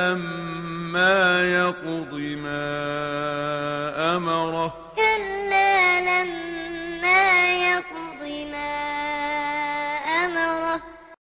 لَمَّا يَقْضِ مَا أَمَرَهُ كَلَّا لَمَّا يَقْضِ